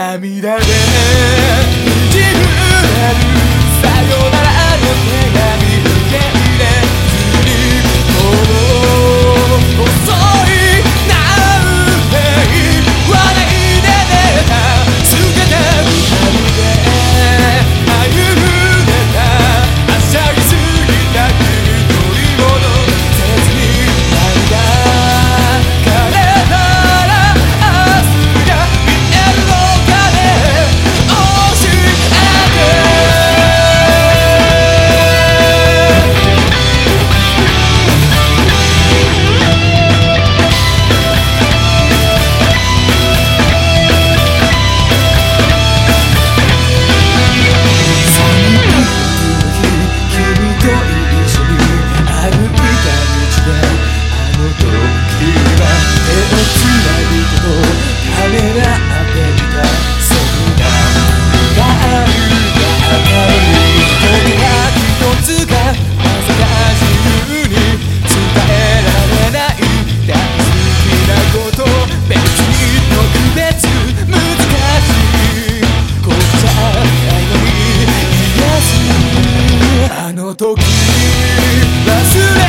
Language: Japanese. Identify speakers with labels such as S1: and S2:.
S1: 涙で滲むある。さよならの手が時忘れ